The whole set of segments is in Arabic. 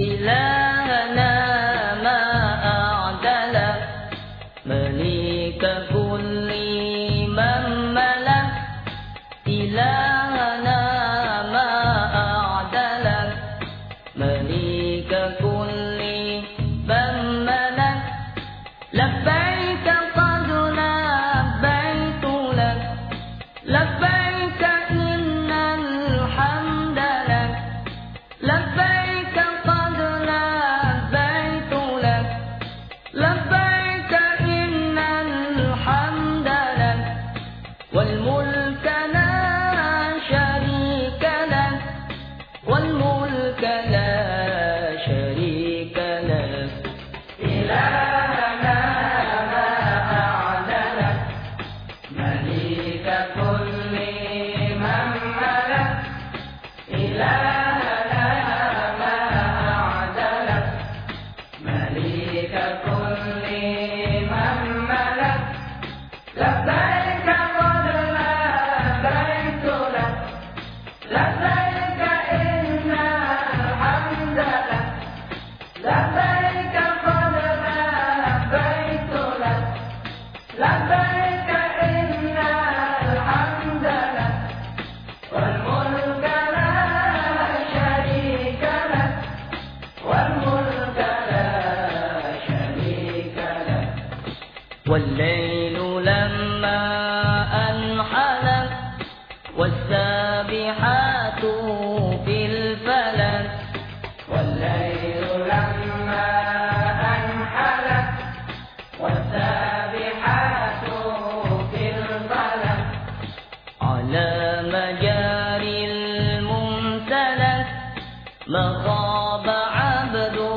إله والليل لما أنحل والسابحات في الفلك. والليل لما أنحلت والسابحات في الفلك. على مجاري الممتلك مغاب عبد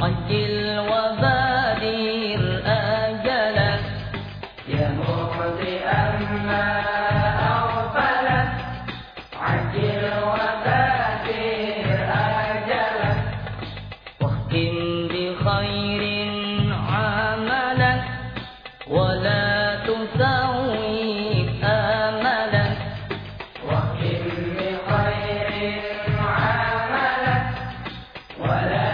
طيب قتل وبادر أجلت يا مخطئ أما أغفلت عجل وبادر أجلت واختم بخير عملت ولا تسوي آملت واختم بخير عملت ولا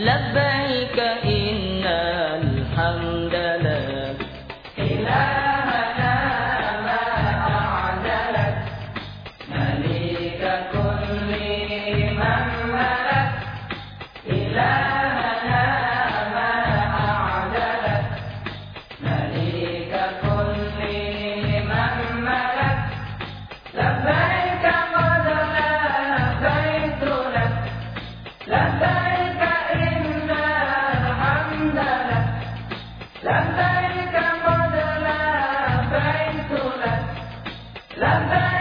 لبيك La